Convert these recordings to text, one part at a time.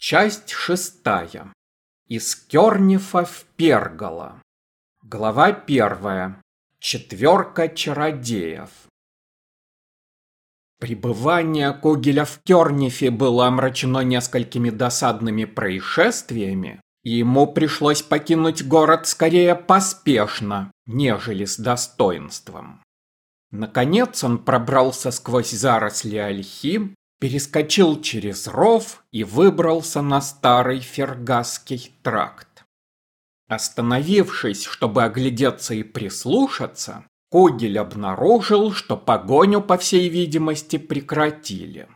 Часть шестая. Из Кернифа в Пергола. Глава первая. Четверка чародеев. Пребывание Когеля в Кернифе было омрачено несколькими досадными происшествиями, и ему пришлось покинуть город скорее поспешно, нежели с достоинством. Наконец он пробрался сквозь заросли ольхи перескочил через ров и выбрался на старый Фергасский тракт. Остановившись, чтобы оглядеться и прислушаться, Когель обнаружил, что погоню, по всей видимости, прекратили.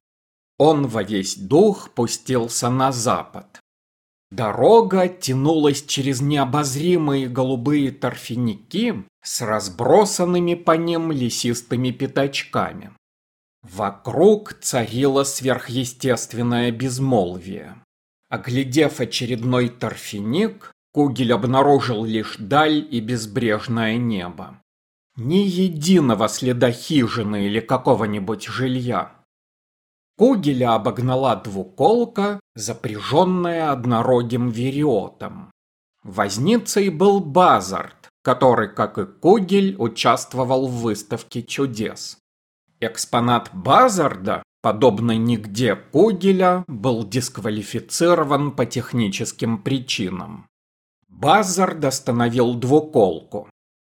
Он во весь дух пустился на запад. Дорога тянулась через необозримые голубые торфяники с разбросанными по ним лесистыми пятачками. Вокруг царило сверхъестественное безмолвие. Оглядев очередной торфяник, Кугель обнаружил лишь даль и безбрежное небо. Ни единого следа хижины или какого-нибудь жилья. Кугеля обогнала двуколка, запряженная однорогим вериотом. Возницей был Базард, который, как и Кугель, участвовал в выставке чудес. Экспонат Базарда, подобный нигде Кугеля, был дисквалифицирован по техническим причинам. Базард остановил двуколку.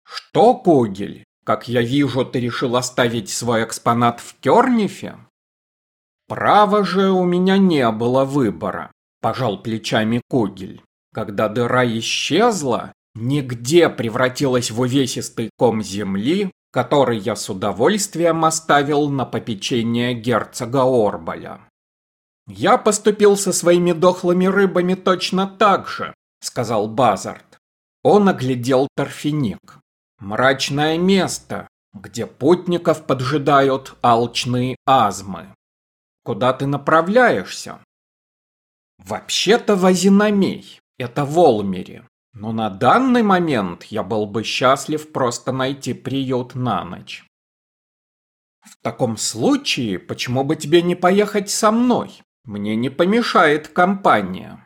«Что, Кугель, как я вижу, ты решил оставить свой экспонат в Кернифе?» «Право же у меня не было выбора», – пожал плечами Кугель. Когда дыра исчезла, нигде превратилась в увесистый ком земли, который я с удовольствием оставил на попечение герцога Орбаля. «Я поступил со своими дохлыми рыбами точно так же», — сказал Базард. Он оглядел торфяник. «Мрачное место, где путников поджидают алчные азмы. Куда ты направляешься?» «Вообще-то в Азинамей, это в Олмере. Но на данный момент я был бы счастлив просто найти приют на ночь. В таком случае, почему бы тебе не поехать со мной? Мне не помешает компания.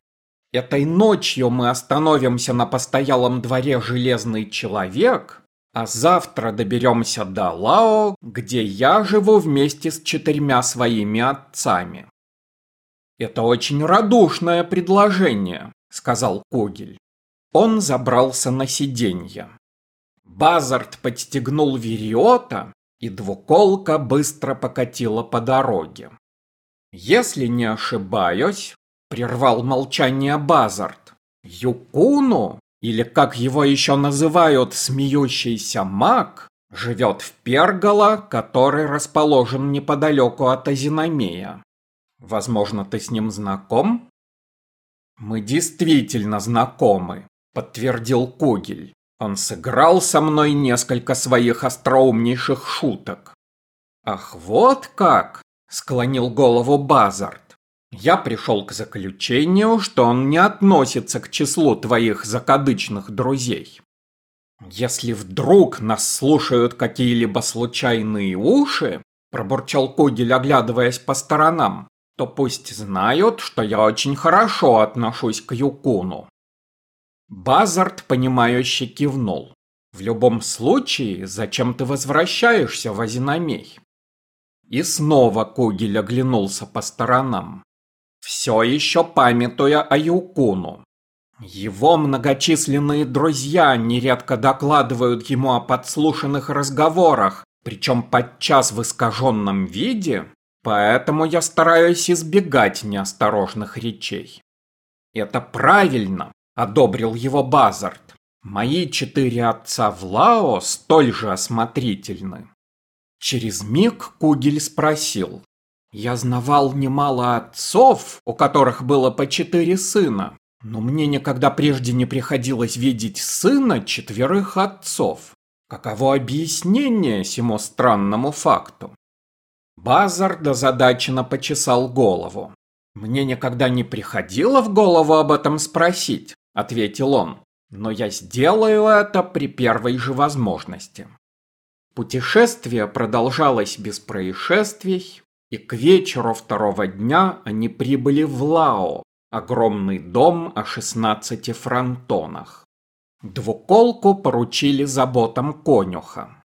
Этой ночью мы остановимся на постоялом дворе «Железный человек», а завтра доберемся до Лао, где я живу вместе с четырьмя своими отцами. «Это очень радушное предложение», — сказал Когель. Он забрался на сиденье. Базард подстегнул Вериота, и двуколка быстро покатила по дороге. «Если не ошибаюсь», — прервал молчание Базард, «Юкуну, или как его еще называют, смеющийся маг, живет в Пергола, который расположен неподалеку от Азинамея. Возможно, ты с ним знаком?» «Мы действительно знакомы», подтвердил Когель. Он сыграл со мной несколько своих остроумнейших шуток. Ах, вот как, склонил голову Базард. Я пришел к заключению, что он не относится к числу твоих закадычных друзей. Если вдруг нас слушают какие-либо случайные уши, пробурчал Когель, оглядываясь по сторонам, то пусть знают, что я очень хорошо отношусь к Юкуну. Базард, понимающе кивнул. В любом случае, зачем ты возвращаешься в Азинамей? И снова Кугель оглянулся по сторонам. Все еще памятуя о Юкуну. Его многочисленные друзья нередко докладывают ему о подслушанных разговорах, причем подчас в искаженном виде, поэтому я стараюсь избегать неосторожных речей. Это правильно, – одобрил его Базард. «Мои четыре отца в Лао столь же осмотрительны». Через миг Кугель спросил. «Я знавал немало отцов, у которых было по четыре сына, но мне никогда прежде не приходилось видеть сына четверых отцов. Каково объяснение сему странному факту?» Базард озадаченно почесал голову. «Мне никогда не приходило в голову об этом спросить. — ответил он. «Но я сделаю это при первой же возможности». Путешествие продолжалось без происшествий, и к вечеру второго дня они прибыли в Лао, огромный дом о 16 фронтонах. Двуколку поручили заботам конюха.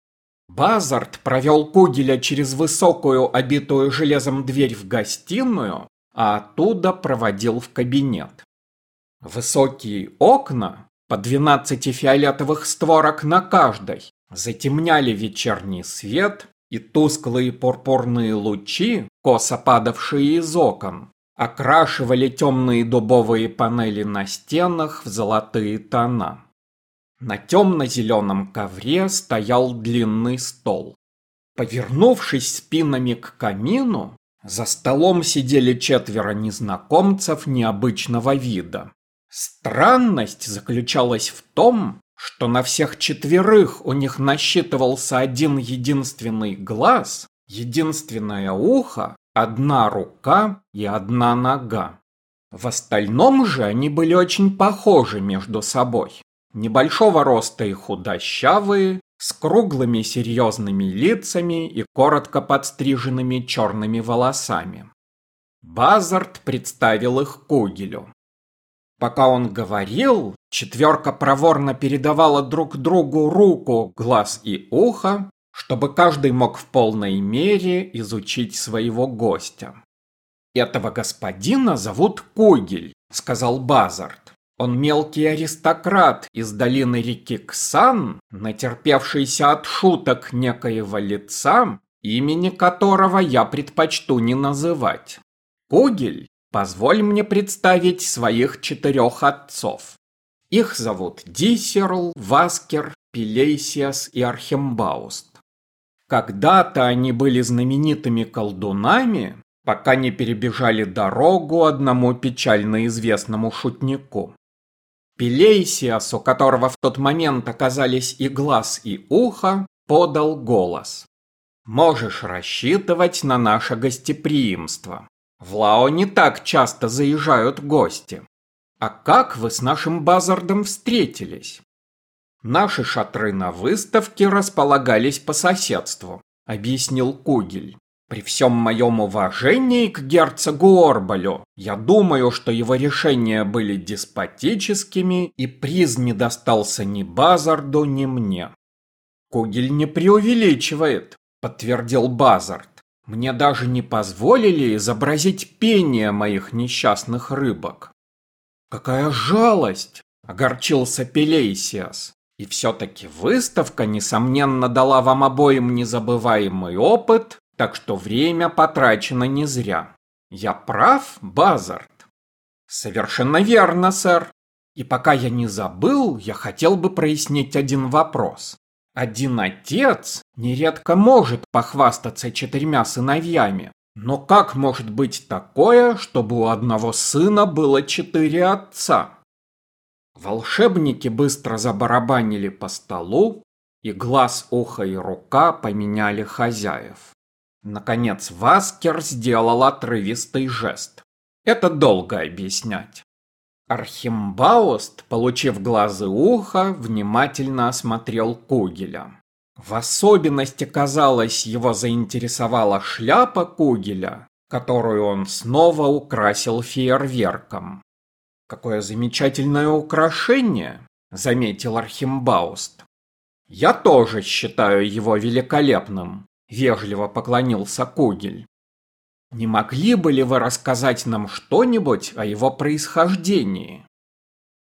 Базард провел Кугеля через высокую, обитую железом дверь в гостиную, а оттуда проводил в кабинет. Высокие окна, по 12 фиолетовых створок на каждой, затемняли вечерний свет, и тусклые пурпурные лучи, косо падавшие из окон, окрашивали темные дубовые панели на стенах в золотые тона. На темно-зеленом ковре стоял длинный стол. Повернувшись спинами к камину, за столом сидели четверо незнакомцев необычного вида. Странность заключалась в том, что на всех четверых у них насчитывался один единственный глаз, единственное ухо, одна рука и одна нога. В остальном же они были очень похожи между собой. Небольшого роста и худощавые, с круглыми серьезными лицами и коротко подстриженными черными волосами. Базард представил их Кугелю. Пока он говорил, четверка проворно передавала друг другу руку, глаз и ухо, чтобы каждый мог в полной мере изучить своего гостя. «Этого господина зовут Кугель», — сказал Базард. «Он мелкий аристократ из долины реки Ксан, натерпевшийся от шуток некоего лица, имени которого я предпочту не называть. Кугель Позволь мне представить своих четырех отцов. Их зовут Дисерл, Васкер, Пилейсиас и Архимбауст. Когда-то они были знаменитыми колдунами, пока не перебежали дорогу одному печально известному шутнику. Пилейсиас, у которого в тот момент оказались и глаз, и ухо, подал голос. «Можешь рассчитывать на наше гостеприимство. В Лао не так часто заезжают гости. А как вы с нашим Базардом встретились? Наши шатры на выставке располагались по соседству, объяснил Кугель. При всем моем уважении к герцогу Орбалю, я думаю, что его решения были деспотическими, и приз не достался ни Базарду, ни мне. Кугель не преувеличивает, подтвердил Базард. Мне даже не позволили изобразить пение моих несчастных рыбок. Какая жалость! Огорчился Пелейсиас. И все-таки выставка, несомненно, дала вам обоим незабываемый опыт, так что время потрачено не зря. Я прав, Базард? Совершенно верно, сэр. И пока я не забыл, я хотел бы прояснить один вопрос. Один отец нередко может похвастаться четырьмя сыновьями, но как может быть такое, чтобы у одного сына было четыре отца? Волшебники быстро забарабанили по столу, и глаз, ухо и рука поменяли хозяев. Наконец Васкер сделал отрывистый жест. Это долго объяснять. Архимбауст, получив глазы уха, внимательно осмотрел Кугеля. В особенности, казалось, его заинтересовала шляпа Кугеля, которую он снова украсил фейерверком. «Какое замечательное украшение!» – заметил Архимбауст. «Я тоже считаю его великолепным», – вежливо поклонился Кугель. Не могли бы ли вы рассказать нам что-нибудь о его происхождении?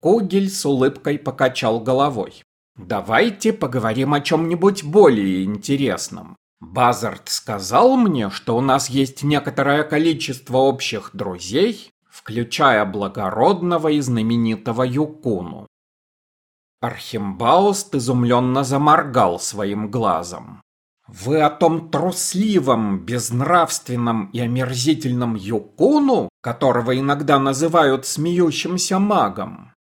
Кугель с улыбкой покачал головой. Давайте поговорим о чем-нибудь более интересном. Базард сказал мне, что у нас есть некоторое количество общих друзей, включая благородного и знаменитого Юкуну. Архимбауст изумленно заморгал своим глазом. Вы о том трусливом, безнравственном и омерзительном Юкуну, которого иногда называют смеющимся магом?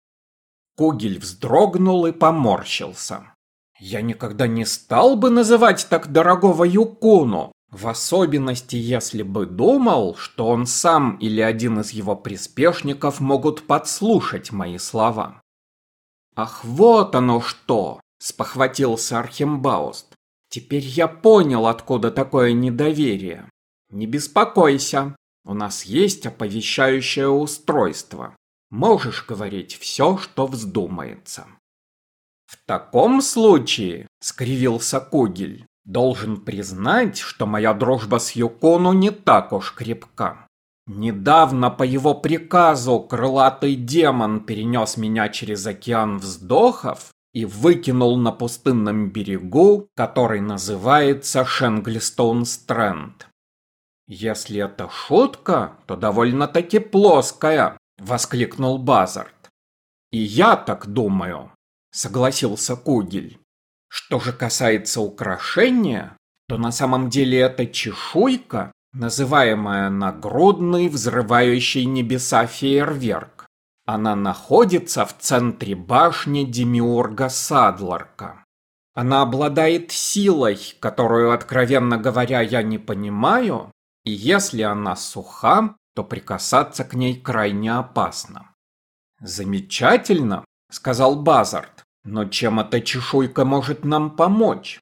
Кугель вздрогнул и поморщился. Я никогда не стал бы называть так дорогого Юкуну, в особенности, если бы думал, что он сам или один из его приспешников могут подслушать мои слова. «Ах, вот оно что!» – спохватился Архимбауст. Теперь я понял, откуда такое недоверие. Не беспокойся. У нас есть оповещающее устройство. Можешь говорить все, что вздумается. В таком случае, скривился Кугель, должен признать, что моя дружба с Юкону не так уж крепка. Недавно по его приказу крылатый демон перенес меня через океан вздохов и выкинул на пустынном берегу, который называется Шенглистоун-Стрэнд. Если это шутка, то довольно-таки плоская, воскликнул Базард. И я так думаю, согласился Кугель. Что же касается украшения, то на самом деле это чешуйка, называемая нагрудный взрывающий небеса фейерверк. Она находится в центре башни Демиурга Садларка. Она обладает силой, которую, откровенно говоря, я не понимаю, и если она суха, то прикасаться к ней крайне опасно. «Замечательно», — сказал Базард, — «но чем эта чешуйка может нам помочь?»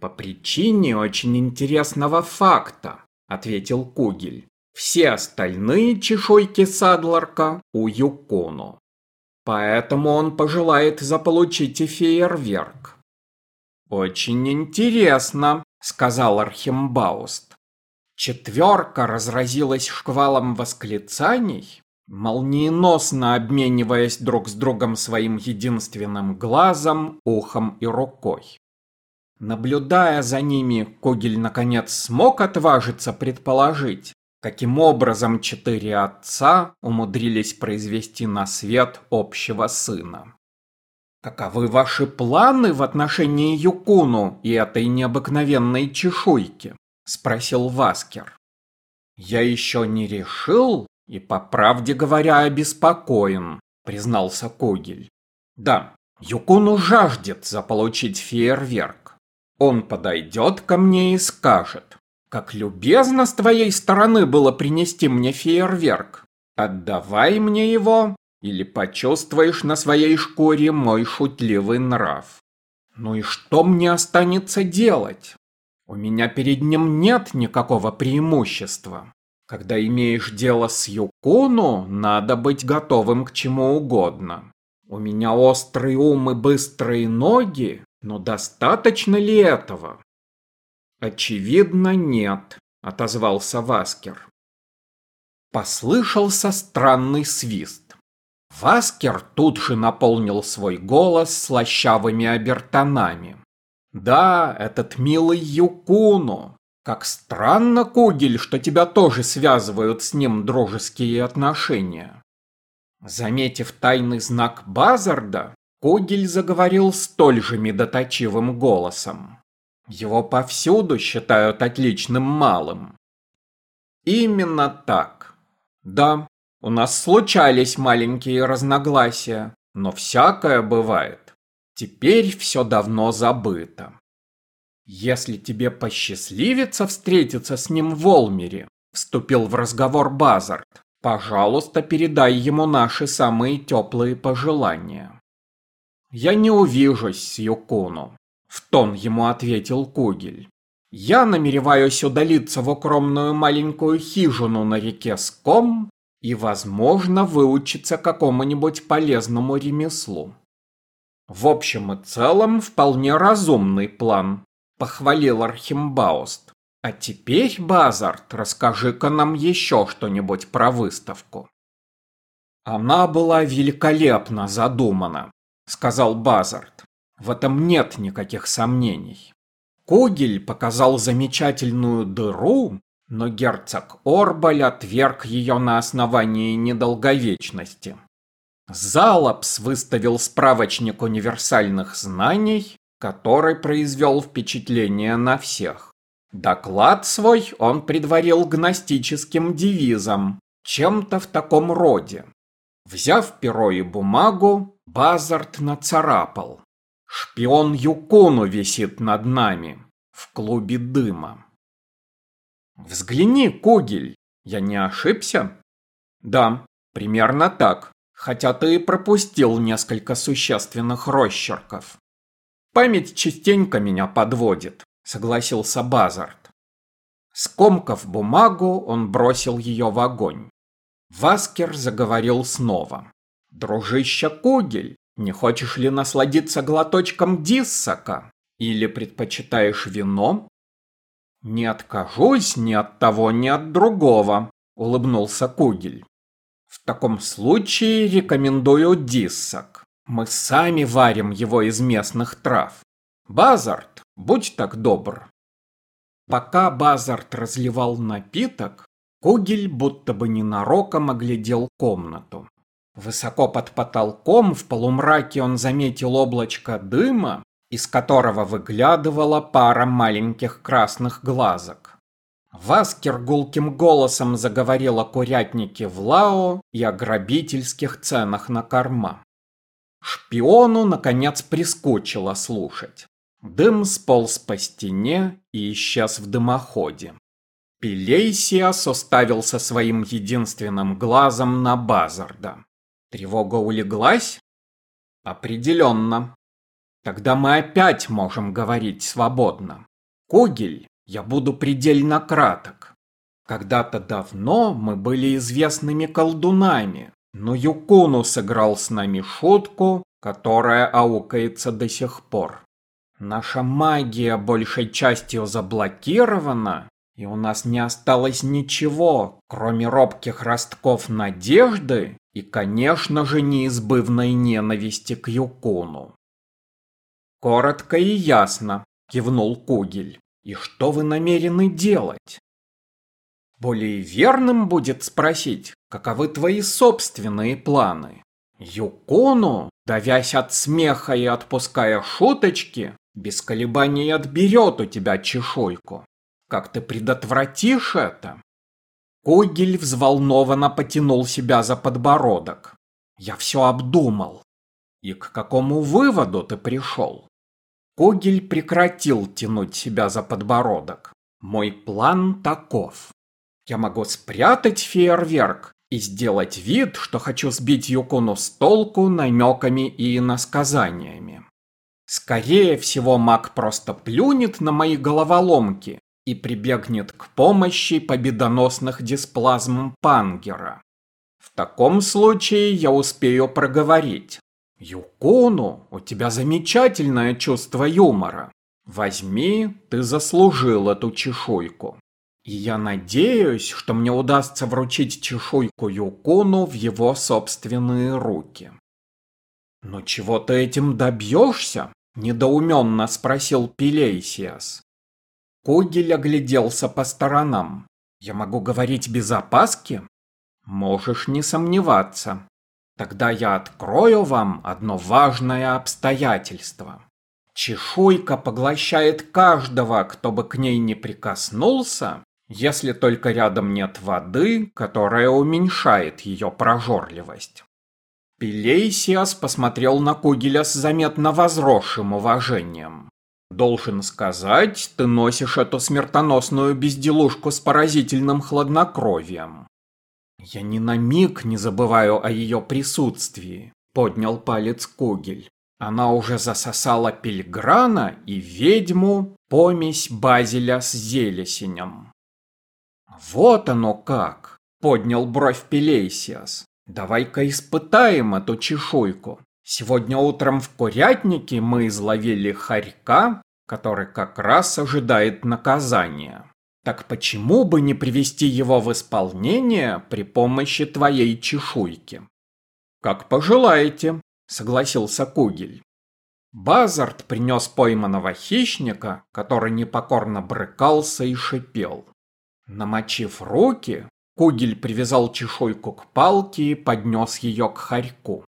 «По причине очень интересного факта», — ответил Кугель. «Все остальные чешуйки Садларка у Юкону. Поэтому он пожелает заполучить и фейерверк». «Очень интересно», — сказал Архимбауст. Четверка разразилась шквалом восклицаний, молниеносно обмениваясь друг с другом своим единственным глазом, ухом и рукой. Наблюдая за ними, Когель наконец смог отважиться предположить, каким образом четыре отца умудрились произвести на свет общего сына. Каковы ваши планы в отношении Юкуну и этой необыкновенной чешуйки? Спросил Васкер. Я еще не решил и, по правде говоря, обеспокоен, признался Когель. Да, Юкуну жаждет заполучить фейерверк. Он подойдет ко мне и скажет, как любезно с твоей стороны было принести мне фейерверк. Отдавай мне его, или почувствуешь на своей шкуре мой шутливый нрав. Ну и что мне останется делать? У меня перед ним нет никакого преимущества. Когда имеешь дело с Юкуну, надо быть готовым к чему угодно. У меня острый ум и быстрые ноги, но достаточно ли этого? Очевидно, нет, отозвался Васкер. Послышался странный свист. Васкер тут же наполнил свой голос слащавыми обертонами. Да, этот милый Юкуну. Как странно, Кугель, что тебя тоже связывают с ним дружеские отношения. Заметив тайный знак Базарда, Кугель заговорил столь же медоточивым голосом. Его повсюду считают отличным малым. Именно так. Да, у нас случались маленькие разногласия, но всякое бывает. Теперь все давно забыто. Если тебе посчастливится встретиться с ним в Олмере, вступил в разговор Базард, пожалуйста, передай ему наши самые теплые пожелания. Я не увижусь с Юкуну, в тон ему ответил Кугель. Я намереваюсь удалиться в укромную маленькую хижину на реке Ском и, возможно, выучиться какому-нибудь полезному ремеслу. В общем и целом, вполне разумный план, похвалил Архимбауст. А теперь, Базард, расскажи-ка нам еще что-нибудь про выставку. Она была великолепно задумана, сказал Базард. В этом нет никаких сомнений. Кугель показал замечательную дыру, но герцог Орбаль отверг ее на основании недолговечности. Залапс выставил справочник универсальных знаний, который произвел впечатление на всех. Доклад свой он предварил гностическим девизом, чем-то в таком роде. Взяв перо и бумагу, Базард нацарапал. «Шпион Юкону висит над нами, в клубе дыма». «Взгляни, Кугель, я не ошибся?» «Да, примерно так хотя ты и пропустил несколько существенных росчерков. Память частенько меня подводит, согласился Базард. Скомкав бумагу, он бросил ее в огонь. Васкер заговорил снова. «Дружище Кугель, не хочешь ли насладиться глоточком диссака? Или предпочитаешь вино?» «Не откажусь ни от того, ни от другого», — улыбнулся Кугель. «В таком случае рекомендую диссак. Мы сами варим его из местных трав. Базард, будь так добр». Пока Базард разливал напиток, Кугель будто бы ненароком оглядел комнату. Высоко под потолком в полумраке он заметил облачко дыма, из которого выглядывала пара маленьких красных глазок. Васкер гулким голосом заговорил о курятнике в Лао и о грабительских ценах на корма. Шпиону, наконец, прискучило слушать. Дым сполз по стене и исчез в дымоходе. Пелейсиас уставился своим единственным глазом на Базарда. Тревога улеглась? Определенно. Тогда мы опять можем говорить свободно. Кугель, я буду предельно краток. Когда-то давно мы были известными колдунами, но Юкуну сыграл с нами шутку, которая аукается до сих пор. Наша магия большей частью заблокирована, и у нас не осталось ничего, кроме робких ростков надежды и, конечно же, неизбывной ненависти к Юкуну. «Коротко и ясно», — кивнул Кугель. «И что вы намерены делать?» Более верным будет спросить, каковы твои собственные планы. Юкуну, давясь от смеха и отпуская шуточки, без колебаний отберет у тебя чешуйку. Как ты предотвратишь это? Когель взволнованно потянул себя за подбородок. Я все обдумал. И к какому выводу ты пришел? Когель прекратил тянуть себя за подбородок. Мой план таков. Я могу спрятать фейерверк и сделать вид, что хочу сбить Юкуну с толку намеками и иносказаниями. Скорее всего, маг просто плюнет на мои головоломки и прибегнет к помощи победоносных дисплазм Пангера. В таком случае я успею проговорить. Юкуну, у тебя замечательное чувство юмора. Возьми, ты заслужил эту чешуйку. И я надеюсь, что мне удастся вручить чешуйку Юкуну в его собственные руки. Но чего ты этим добьешься? Недоуменно спросил Пилейсиас. Кугель огляделся по сторонам. «Я могу говорить без опаски?» «Можешь не сомневаться. Тогда я открою вам одно важное обстоятельство. Чешуйка поглощает каждого, кто бы к ней не прикоснулся, если только рядом нет воды, которая уменьшает ее прожорливость». Пилейсиас посмотрел на Кугеля с заметно возросшим уважением. Должен сказать, ты носишь эту смертоносную безделушку с поразительным хладнокровием. Я ни на миг не забываю о ее присутствии, поднял палец Кугель. Она уже засосала пельграна и ведьму помесь базиля с зелесенем. Вот оно как, поднял бровь Пелейсиас. Давай-ка испытаем эту чешуйку. Сегодня утром в курятнике мы изловили хорька, который как раз ожидает наказания. Так почему бы не привести его в исполнение при помощи твоей чешуйки? Как пожелаете, согласился Кугель. Базард принес пойманного хищника, который непокорно брыкался и шипел. Намочив руки, Кугель привязал чешуйку к палке и поднес ее к хорьку.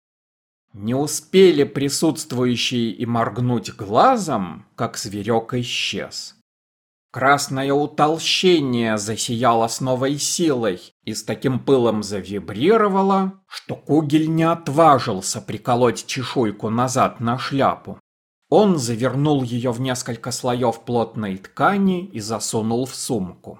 Не успели присутствующие и моргнуть глазом, как зверек исчез. Красное утолщение засияло с новой силой и с таким пылом завибрировало, что Кугель не отважился приколоть чешуйку назад на шляпу. Он завернул ее в несколько слоев плотной ткани и засунул в сумку.